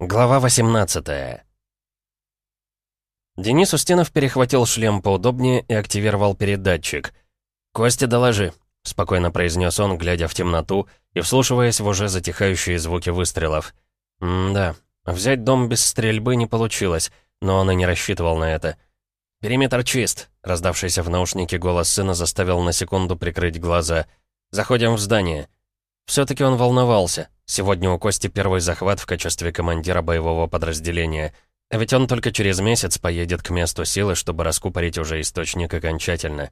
Глава 18 Денис Устинов перехватил шлем поудобнее и активировал передатчик. «Костя, доложи», — спокойно произнес он, глядя в темноту и вслушиваясь в уже затихающие звуки выстрелов. «М-да, взять дом без стрельбы не получилось, но он и не рассчитывал на это». «Периметр чист», — раздавшийся в наушнике голос сына заставил на секунду прикрыть глаза. «Заходим в здание». Все таки он волновался. Сегодня у Кости первый захват в качестве командира боевого подразделения. А ведь он только через месяц поедет к месту силы, чтобы раскупорить уже источник окончательно.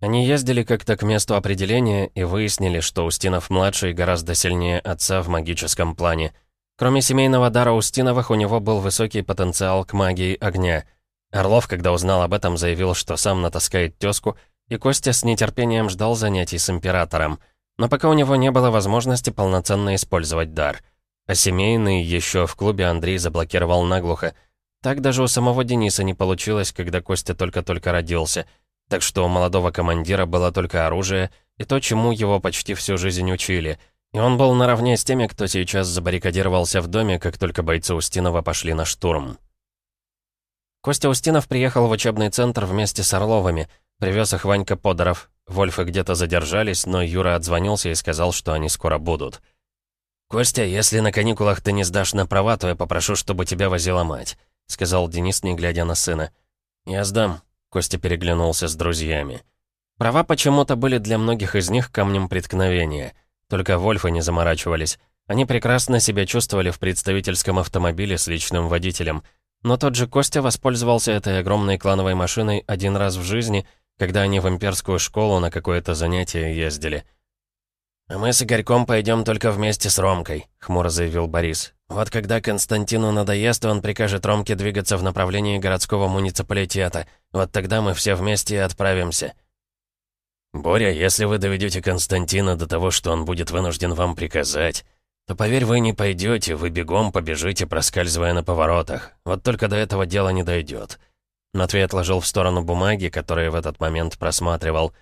Они ездили как-то к месту определения и выяснили, что Устинов-младший гораздо сильнее отца в магическом плане. Кроме семейного дара Устиновых, у него был высокий потенциал к магии огня. Орлов, когда узнал об этом, заявил, что сам натаскает тезку, и Костя с нетерпением ждал занятий с императором — но пока у него не было возможности полноценно использовать дар. А семейный еще в клубе Андрей заблокировал наглухо. Так даже у самого Дениса не получилось, когда Костя только-только родился. Так что у молодого командира было только оружие и то, чему его почти всю жизнь учили. И он был наравне с теми, кто сейчас забаррикадировался в доме, как только бойцы Устинова пошли на штурм. Костя Устинов приехал в учебный центр вместе с Орловыми. Привез их Ванька Подоров, Вольфы где-то задержались, но Юра отзвонился и сказал, что они скоро будут. «Костя, если на каникулах ты не сдашь на права, то я попрошу, чтобы тебя возила мать», — сказал Денис, не глядя на сына. «Я сдам», — Костя переглянулся с друзьями. Права почему-то были для многих из них камнем преткновения. Только Вольфы не заморачивались. Они прекрасно себя чувствовали в представительском автомобиле с личным водителем. Но тот же Костя воспользовался этой огромной клановой машиной один раз в жизни — когда они в имперскую школу на какое-то занятие ездили. «А мы с Игорьком пойдем только вместе с Ромкой», — хмуро заявил Борис. «Вот когда Константину надоест, он прикажет Ромке двигаться в направлении городского муниципалитета. Вот тогда мы все вместе отправимся». «Боря, если вы доведете Константина до того, что он будет вынужден вам приказать, то, поверь, вы не пойдете, вы бегом побежите, проскальзывая на поворотах. Вот только до этого дела не дойдет. Матвей отложил в сторону бумаги, которые в этот момент просматривал.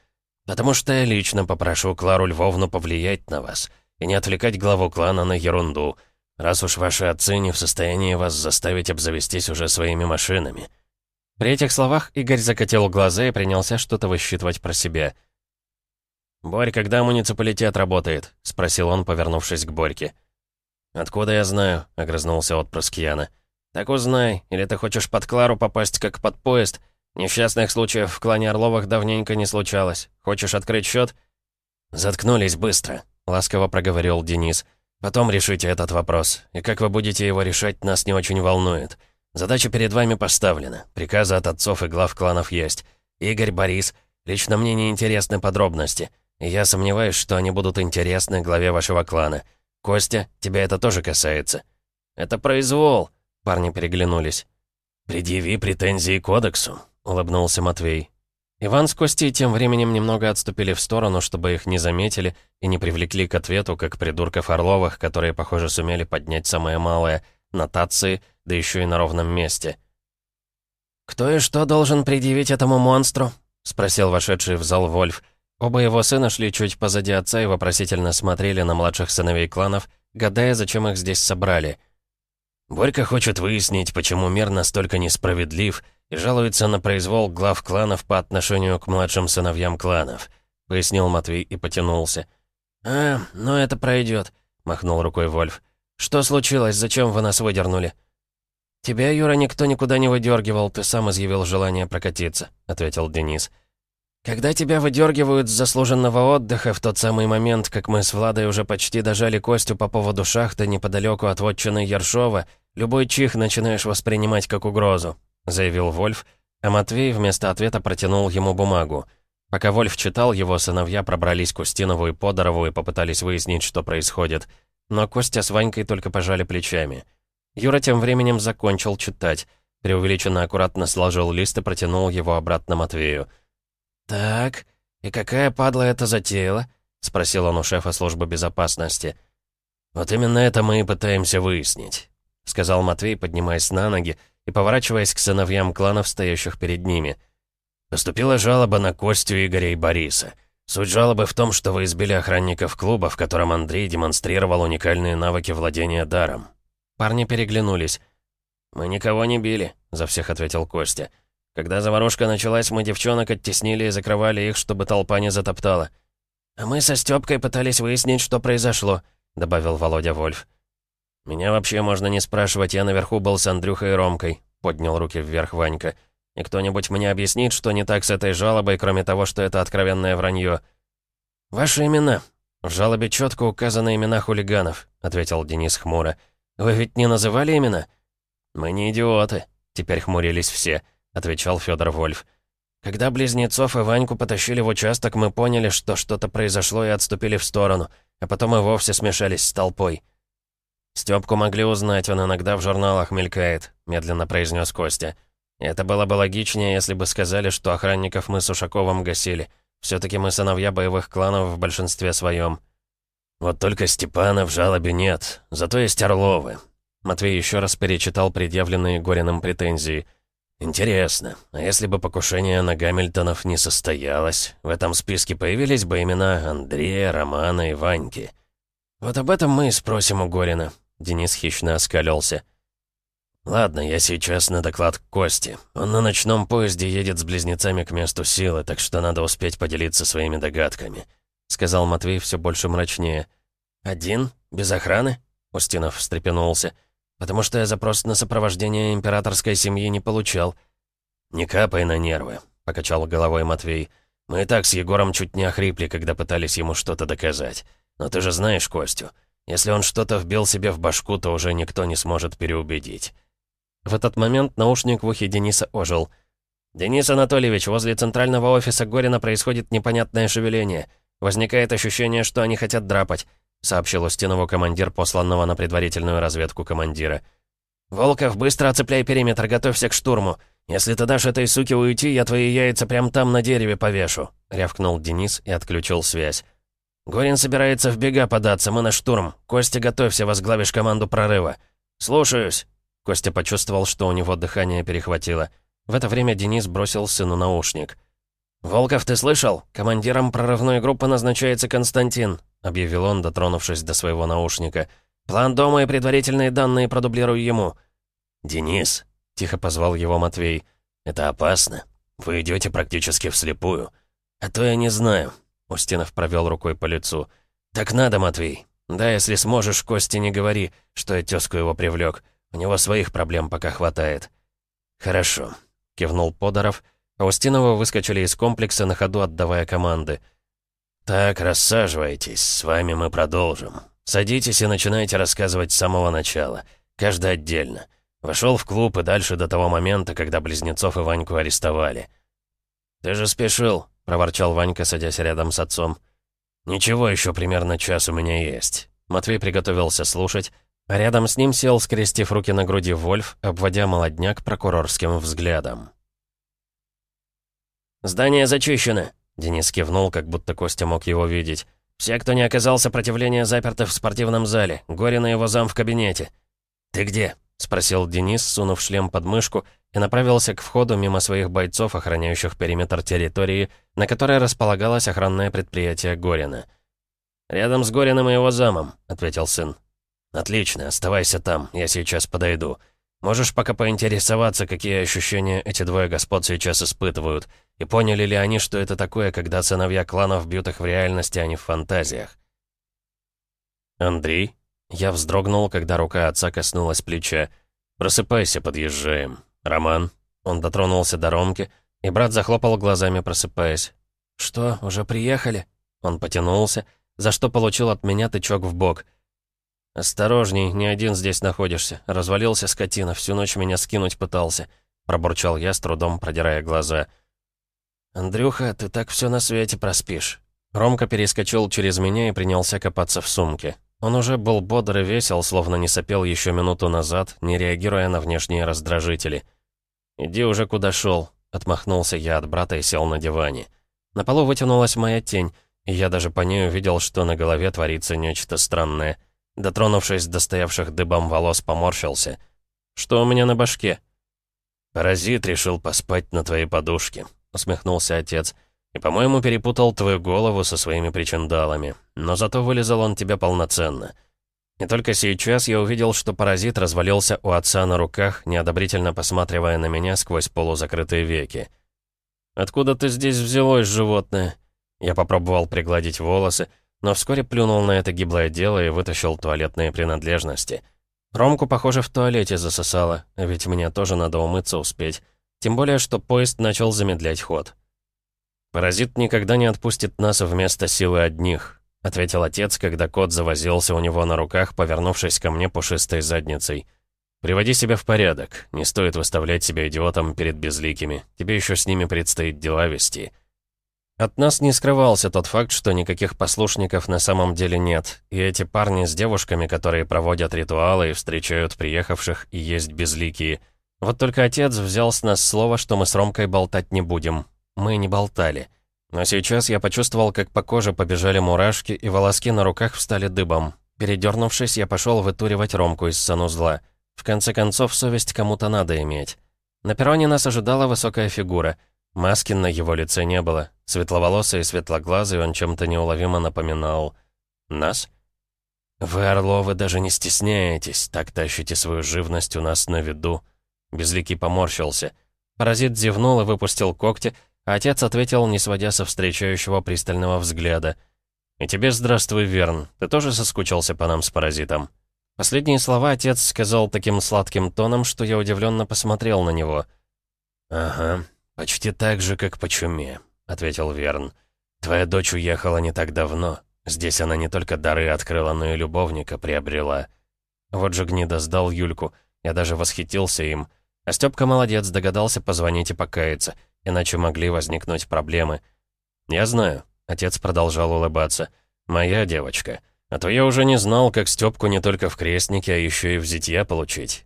«Потому что я лично попрошу Клару Львовну повлиять на вас и не отвлекать главу клана на ерунду, раз уж ваши отцы не в состоянии вас заставить обзавестись уже своими машинами». При этих словах Игорь закатил глаза и принялся что-то высчитывать про себя. «Борь, когда муниципалитет работает?» — спросил он, повернувшись к Борьке. «Откуда я знаю?» — огрызнулся отпрыск Яна. «Так узнай, или ты хочешь под Клару попасть как под поезд? Несчастных случаев в клане Орловых давненько не случалось. Хочешь открыть счет?» «Заткнулись быстро», — ласково проговорил Денис. «Потом решите этот вопрос. И как вы будете его решать, нас не очень волнует. Задача перед вами поставлена. Приказы от отцов и глав кланов есть. Игорь, Борис, лично мне не интересны подробности. И я сомневаюсь, что они будут интересны главе вашего клана. Костя, тебя это тоже касается». «Это произвол», Парни переглянулись. «Предъяви претензии кодексу», — улыбнулся Матвей. Иван с Костей тем временем немного отступили в сторону, чтобы их не заметили и не привлекли к ответу, как придурков Орловых, которые, похоже, сумели поднять самое малое — нотации, да еще и на ровном месте. «Кто и что должен предъявить этому монстру?» — спросил вошедший в зал Вольф. Оба его сына шли чуть позади отца и вопросительно смотрели на младших сыновей кланов, гадая, зачем их здесь собрали — Борька хочет выяснить, почему мир настолько несправедлив и жалуется на произвол глав кланов по отношению к младшим сыновьям кланов», — пояснил Матвей и потянулся. «А, ну это пройдет», — махнул рукой Вольф. «Что случилось? Зачем вы нас выдернули?» «Тебя, Юра, никто никуда не выдергивал, ты сам изъявил желание прокатиться», — ответил Денис. «Когда тебя выдергивают с заслуженного отдыха в тот самый момент, как мы с Владой уже почти дожали Костю по поводу шахты неподалеку от вотчины Ершова, любой чих начинаешь воспринимать как угрозу», — заявил Вольф, а Матвей вместо ответа протянул ему бумагу. Пока Вольф читал, его сыновья пробрались к Устинову и Подорову и попытались выяснить, что происходит. Но Костя с Ванькой только пожали плечами. Юра тем временем закончил читать, преувеличенно аккуратно сложил лист и протянул его обратно Матвею. «Так, и какая падла это затеяла?» — спросил он у шефа службы безопасности. «Вот именно это мы и пытаемся выяснить», — сказал Матвей, поднимаясь на ноги и поворачиваясь к сыновьям кланов, стоящих перед ними. «Поступила жалоба на Костю, Игоря и Бориса. Суть жалобы в том, что вы избили охранников клуба, в котором Андрей демонстрировал уникальные навыки владения даром. Парни переглянулись. «Мы никого не били», — за всех ответил Костя. «Когда заварушка началась, мы девчонок оттеснили и закрывали их, чтобы толпа не затоптала». «А мы со Стёпкой пытались выяснить, что произошло», — добавил Володя Вольф. «Меня вообще можно не спрашивать, я наверху был с Андрюхой и Ромкой», — поднял руки вверх Ванька. «И кто-нибудь мне объяснит, что не так с этой жалобой, кроме того, что это откровенное вранье?» «Ваши имена. В жалобе четко указаны имена хулиганов», — ответил Денис хмуро. «Вы ведь не называли имена?» «Мы не идиоты», — теперь хмурились все, — отвечал Федор Вольф. «Когда близнецов и Ваньку потащили в участок, мы поняли, что что-то произошло и отступили в сторону, а потом и вовсе смешались с толпой». «Стёпку могли узнать, он иногда в журналах мелькает», — медленно произнес Костя. «Это было бы логичнее, если бы сказали, что охранников мы с Ушаковым гасили. все таки мы сыновья боевых кланов в большинстве своем. «Вот только Степана в жалобе нет, зато есть Орловы». Матвей еще раз перечитал предъявленные Гориным претензии. «Интересно, а если бы покушение на Гамильтонов не состоялось, в этом списке появились бы имена Андрея, Романа и Ваньки?» «Вот об этом мы и спросим у Горина», — Денис хищно оскалился. «Ладно, я сейчас на доклад к Косте. Он на ночном поезде едет с близнецами к месту силы, так что надо успеть поделиться своими догадками», — сказал Матвей все больше мрачнее. «Один? Без охраны?» — Устинов встрепенулся. «Потому что я запрос на сопровождение императорской семьи не получал». «Не капай на нервы», — покачал головой Матвей. «Мы и так с Егором чуть не охрипли, когда пытались ему что-то доказать. Но ты же знаешь Костю. Если он что-то вбил себе в башку, то уже никто не сможет переубедить». В этот момент наушник в ухе Дениса ожил. «Денис Анатольевич, возле центрального офиса Горина происходит непонятное шевеление. Возникает ощущение, что они хотят драпать», — сообщил Устинову командир, посланного на предварительную разведку командира. «Волков, быстро оцепляй периметр, готовься к штурму. Если ты дашь этой суке уйти, я твои яйца прямо там на дереве повешу», — рявкнул Денис и отключил связь. «Горин собирается в бега податься, мы на штурм. Костя, готовься, возглавишь команду прорыва». «Слушаюсь». Костя почувствовал, что у него дыхание перехватило. В это время Денис бросил сыну наушник. «Волков, ты слышал? Командиром прорывной группы назначается Константин», объявил он, дотронувшись до своего наушника. «План дома и предварительные данные продублирую ему». «Денис», — тихо позвал его Матвей, — «это опасно. Вы идете практически вслепую. А то я не знаю». Устинов провел рукой по лицу. «Так надо, Матвей. Да, если сможешь, Кости не говори, что я тезку его привлек. У него своих проблем пока хватает». «Хорошо», — кивнул Подоров. Устинова выскочили из комплекса, на ходу отдавая команды. «Так, рассаживайтесь, с вами мы продолжим. Садитесь и начинайте рассказывать с самого начала. Каждый отдельно. Вошел в клуб и дальше до того момента, когда Близнецов и Ваньку арестовали». «Ты же спешил», — проворчал Ванька, садясь рядом с отцом. «Ничего, еще примерно час у меня есть». Матвей приготовился слушать, а рядом с ним сел, скрестив руки на груди Вольф, обводя молодняк прокурорским взглядом. «Здание зачищено», — Денис кивнул, как будто Костя мог его видеть. «Все, кто не оказал сопротивления, заперты в спортивном зале. Горе и его зам в кабинете». «Ты где?» — спросил Денис, сунув шлем под мышку, и направился к входу мимо своих бойцов, охраняющих периметр территории, на которой располагалось охранное предприятие Горина. «Рядом с Гориным и его замом», — ответил сын. «Отлично, оставайся там, я сейчас подойду. Можешь пока поинтересоваться, какие ощущения эти двое господ сейчас испытывают, и поняли ли они, что это такое, когда сыновья кланов бьют их в реальности, а не в фантазиях?» «Андрей?» Я вздрогнул, когда рука отца коснулась плеча. «Просыпайся, подъезжаем. Роман?» Он дотронулся до Ромки, и брат захлопал глазами, просыпаясь. «Что, уже приехали?» Он потянулся, за что получил от меня тычок в бок. «Осторожней, не один здесь находишься. Развалился скотина, всю ночь меня скинуть пытался», — пробурчал я, с трудом продирая глаза. «Андрюха, ты так все на свете проспишь». Ромка перескочил через меня и принялся копаться в сумке. Он уже был бодр и весел, словно не сопел еще минуту назад, не реагируя на внешние раздражители. «Иди уже куда шел», — отмахнулся я от брата и сел на диване. На полу вытянулась моя тень, и я даже по ней увидел, что на голове творится нечто странное. Дотронувшись до стоявших дыбом волос, поморщился. «Что у меня на башке?» «Паразит решил поспать на твоей подушке», — усмехнулся отец. «И, по-моему, перепутал твою голову со своими причиндалами. Но зато вылезал он тебе полноценно. И только сейчас я увидел, что паразит развалился у отца на руках, неодобрительно посматривая на меня сквозь полузакрытые веки. «Откуда ты здесь взялось, животное?» Я попробовал пригладить волосы, но вскоре плюнул на это гиблое дело и вытащил туалетные принадлежности. Ромку, похоже, в туалете засосало, ведь мне тоже надо умыться успеть. Тем более, что поезд начал замедлять ход. «Паразит никогда не отпустит нас вместо силы одних», ответил отец, когда кот завозился у него на руках, повернувшись ко мне пушистой задницей. «Приводи себя в порядок. Не стоит выставлять себя идиотом перед безликими. Тебе еще с ними предстоит дела вести». От нас не скрывался тот факт, что никаких послушников на самом деле нет, и эти парни с девушками, которые проводят ритуалы и встречают приехавших, и есть безликие. Вот только отец взял с нас слово, что мы с Ромкой болтать не будем. Мы не болтали. Но сейчас я почувствовал, как по коже побежали мурашки, и волоски на руках встали дыбом. Передернувшись, я пошел вытуривать Ромку из санузла. В конце концов, совесть кому-то надо иметь. На перроне нас ожидала высокая фигура. Маски на его лице не было. Светловолосый и светлоглазый он чем-то неуловимо напоминал. Нас? «Вы, Орловы, даже не стесняетесь, так тащите свою живность у нас на виду». Безликий поморщился. Паразит зевнул и выпустил когти, Отец ответил, не сводя со встречающего пристального взгляда. «И тебе здравствуй, Верн. Ты тоже соскучился по нам с паразитом?» Последние слова отец сказал таким сладким тоном, что я удивленно посмотрел на него. «Ага, почти так же, как по чуме», — ответил Верн. «Твоя дочь уехала не так давно. Здесь она не только дары открыла, но и любовника приобрела». Вот же гнида сдал Юльку. Я даже восхитился им. А Стёпка молодец, догадался позвонить и покаяться иначе могли возникнуть проблемы. «Я знаю», — отец продолжал улыбаться, — «моя девочка. А то я уже не знал, как Стёпку не только в крестнике, а еще и в зитья получить».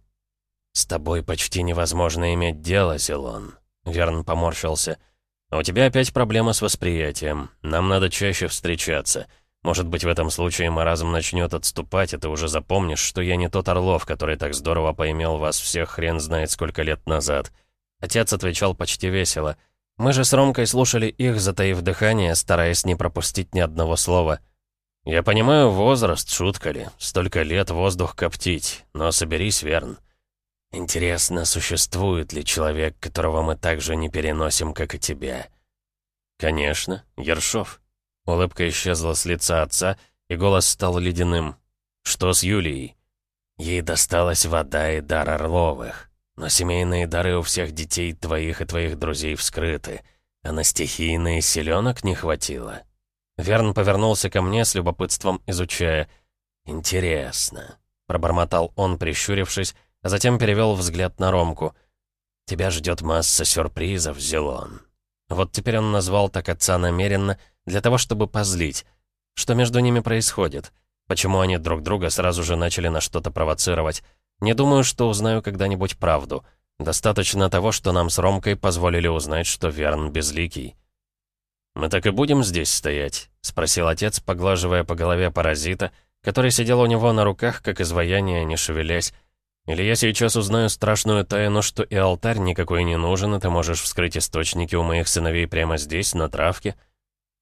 «С тобой почти невозможно иметь дело, Зелон», — Верн поморщился. «А у тебя опять проблема с восприятием. Нам надо чаще встречаться. Может быть, в этом случае маразм начнет отступать, и ты уже запомнишь, что я не тот Орлов, который так здорово поимел вас всех хрен знает сколько лет назад. Отец отвечал почти весело. Мы же с Ромкой слушали их, затаив дыхание, стараясь не пропустить ни одного слова. «Я понимаю, возраст, шутка ли. Столько лет воздух коптить. Но соберись, Верн. Интересно, существует ли человек, которого мы так же не переносим, как и тебя?» «Конечно, Ершов». Улыбка исчезла с лица отца, и голос стал ледяным. «Что с Юлией?» Ей досталась вода и дар Орловых. Но семейные дары у всех детей твоих и твоих друзей вскрыты, а на стихийные селенок не хватило. Верн повернулся ко мне с любопытством, изучая. «Интересно», — пробормотал он, прищурившись, а затем перевел взгляд на Ромку. «Тебя ждет масса сюрпризов, Зелон». Вот теперь он назвал так отца намеренно, для того, чтобы позлить. Что между ними происходит? Почему они друг друга сразу же начали на что-то провоцировать? Не думаю, что узнаю когда-нибудь правду. Достаточно того, что нам с Ромкой позволили узнать, что Верн безликий. «Мы так и будем здесь стоять?» — спросил отец, поглаживая по голове паразита, который сидел у него на руках, как изваяние, не шевелясь. «Или я сейчас узнаю страшную тайну, что и алтарь никакой не нужен, и ты можешь вскрыть источники у моих сыновей прямо здесь, на травке?»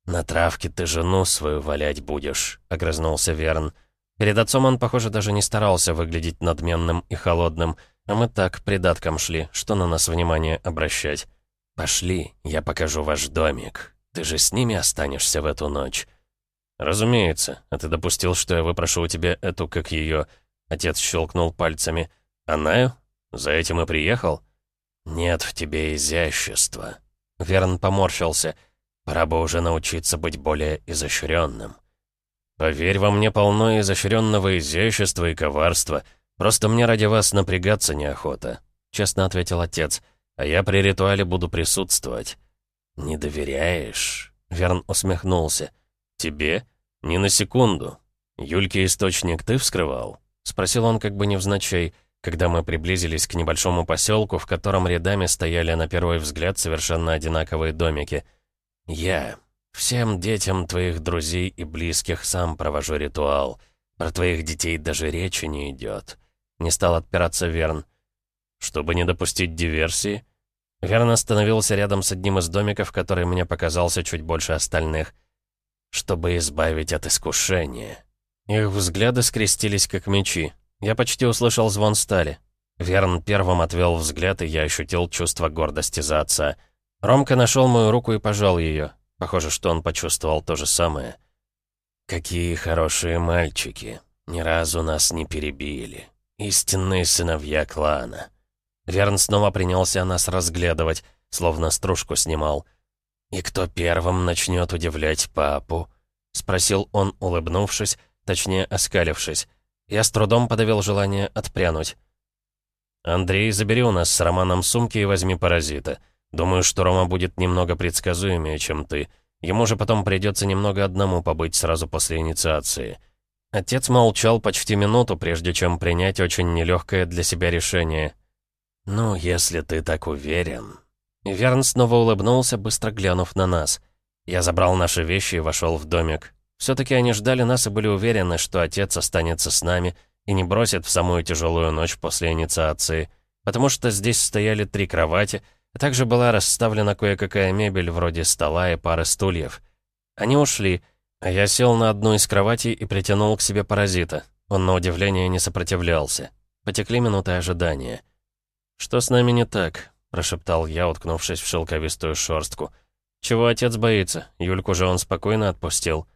«На травке ты жену свою валять будешь», — огрызнулся Верн. Перед отцом он, похоже, даже не старался выглядеть надменным и холодным, а мы так придатком шли, что на нас внимание обращать. «Пошли, я покажу ваш домик. Ты же с ними останешься в эту ночь». «Разумеется. А ты допустил, что я выпрошу у тебя эту, как ее...» Отец щелкнул пальцами. «Анаю? За этим и приехал?» «Нет в тебе изящества». Верн поморщился. «Пора бы уже научиться быть более изощренным». «Поверь, во мне полно изощренного изящества и коварства. Просто мне ради вас напрягаться неохота», — честно ответил отец. «А я при ритуале буду присутствовать». «Не доверяешь?» — Верн усмехнулся. «Тебе? Ни на секунду. Юльке источник ты вскрывал?» — спросил он как бы невзначай, когда мы приблизились к небольшому поселку, в котором рядами стояли на первый взгляд совершенно одинаковые домики. «Я», Всем детям твоих друзей и близких сам провожу ритуал. Про твоих детей даже речи не идет. Не стал отпираться Верн. Чтобы не допустить диверсии, Верн остановился рядом с одним из домиков, который мне показался чуть больше остальных. Чтобы избавить от искушения. Их взгляды скрестились, как мечи. Я почти услышал звон стали. Верн первым отвел взгляд, и я ощутил чувство гордости за отца. Ромка нашел мою руку и пожал ее. Похоже, что он почувствовал то же самое. «Какие хорошие мальчики. Ни разу нас не перебили. Истинные сыновья клана». Верн снова принялся нас разглядывать, словно стружку снимал. «И кто первым начнет удивлять папу?» — спросил он, улыбнувшись, точнее, оскалившись. Я с трудом подавил желание отпрянуть. «Андрей, забери у нас с Романом сумки и возьми паразита. Думаю, что Рома будет немного предсказуемее, чем ты. Ему же потом придется немного одному побыть сразу после инициации». Отец молчал почти минуту, прежде чем принять очень нелегкое для себя решение. «Ну, если ты так уверен...» Верн снова улыбнулся, быстро глянув на нас. Я забрал наши вещи и вошел в домик. Все-таки они ждали нас и были уверены, что отец останется с нами и не бросит в самую тяжелую ночь после инициации, потому что здесь стояли три кровати, а также была расставлена кое-какая мебель вроде стола и пары стульев. Они ушли, а я сел на одну из кроватей и притянул к себе паразита. Он, на удивление, не сопротивлялся. Потекли минуты ожидания. «Что с нами не так?» — прошептал я, уткнувшись в шелковистую шорстку. «Чего отец боится? Юльку же он спокойно отпустил».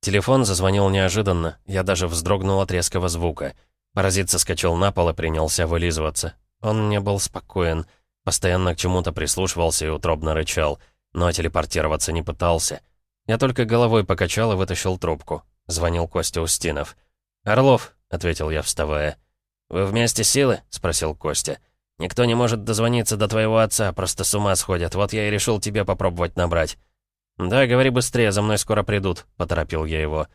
Телефон зазвонил неожиданно, я даже вздрогнул от резкого звука. Паразит соскочил на пол и принялся вылизываться. Он не был спокоен, постоянно к чему-то прислушивался и утробно рычал, но телепортироваться не пытался. Я только головой покачал и вытащил трубку. Звонил Костя Устинов. «Орлов», — ответил я, вставая. «Вы вместе силы?» — спросил Костя. «Никто не может дозвониться до твоего отца, просто с ума сходят. Вот я и решил тебе попробовать набрать». «Да, говори быстрее, за мной скоро придут», — поторопил я его.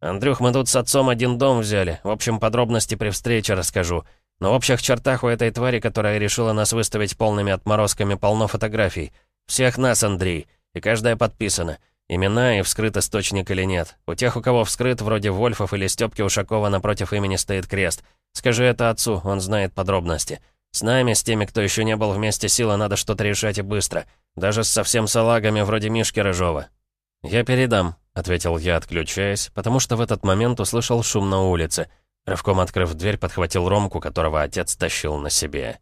«Андрюх, мы тут с отцом один дом взяли. В общем, подробности при встрече расскажу. Но в общих чертах у этой твари, которая решила нас выставить полными отморозками, полно фотографий. Всех нас, Андрей. И каждая подписана. Имена и вскрыт источник или нет. У тех, у кого вскрыт, вроде Вольфов или Стёпки Ушакова, напротив имени стоит крест. Скажи это отцу, он знает подробности. С нами, с теми, кто еще не был вместе силы, надо что-то решать и быстро. Даже с совсем салагами вроде Мишки Рыжова. «Я передам», — ответил я, отключаясь, потому что в этот момент услышал шум на улице. Рывком открыв дверь, подхватил Ромку, которого отец тащил на себе.